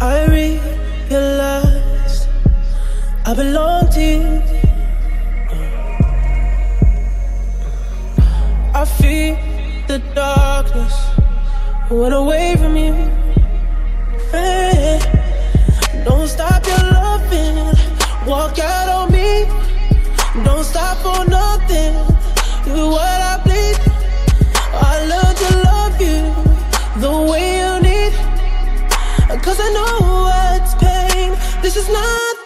I realized I belong to you. I feel the darkness, went away from you. Cause I know what's pain. This is not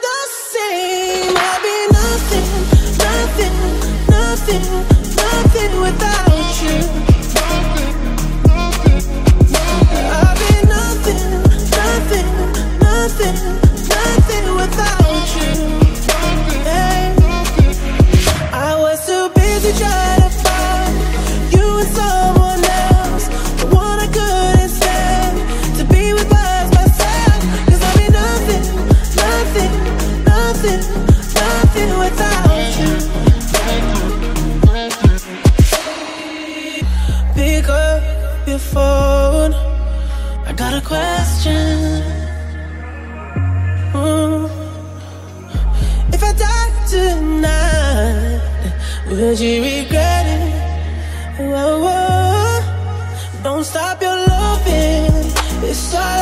I got a question. Mm. If I died tonight, would you regret it? Whoa, whoa. Don't stop your loving. It's all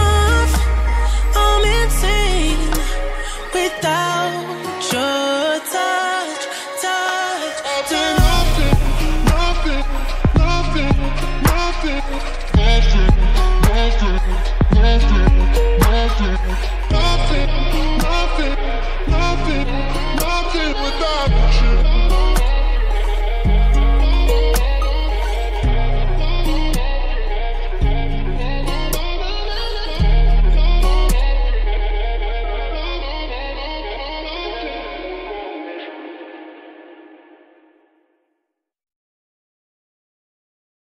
with that.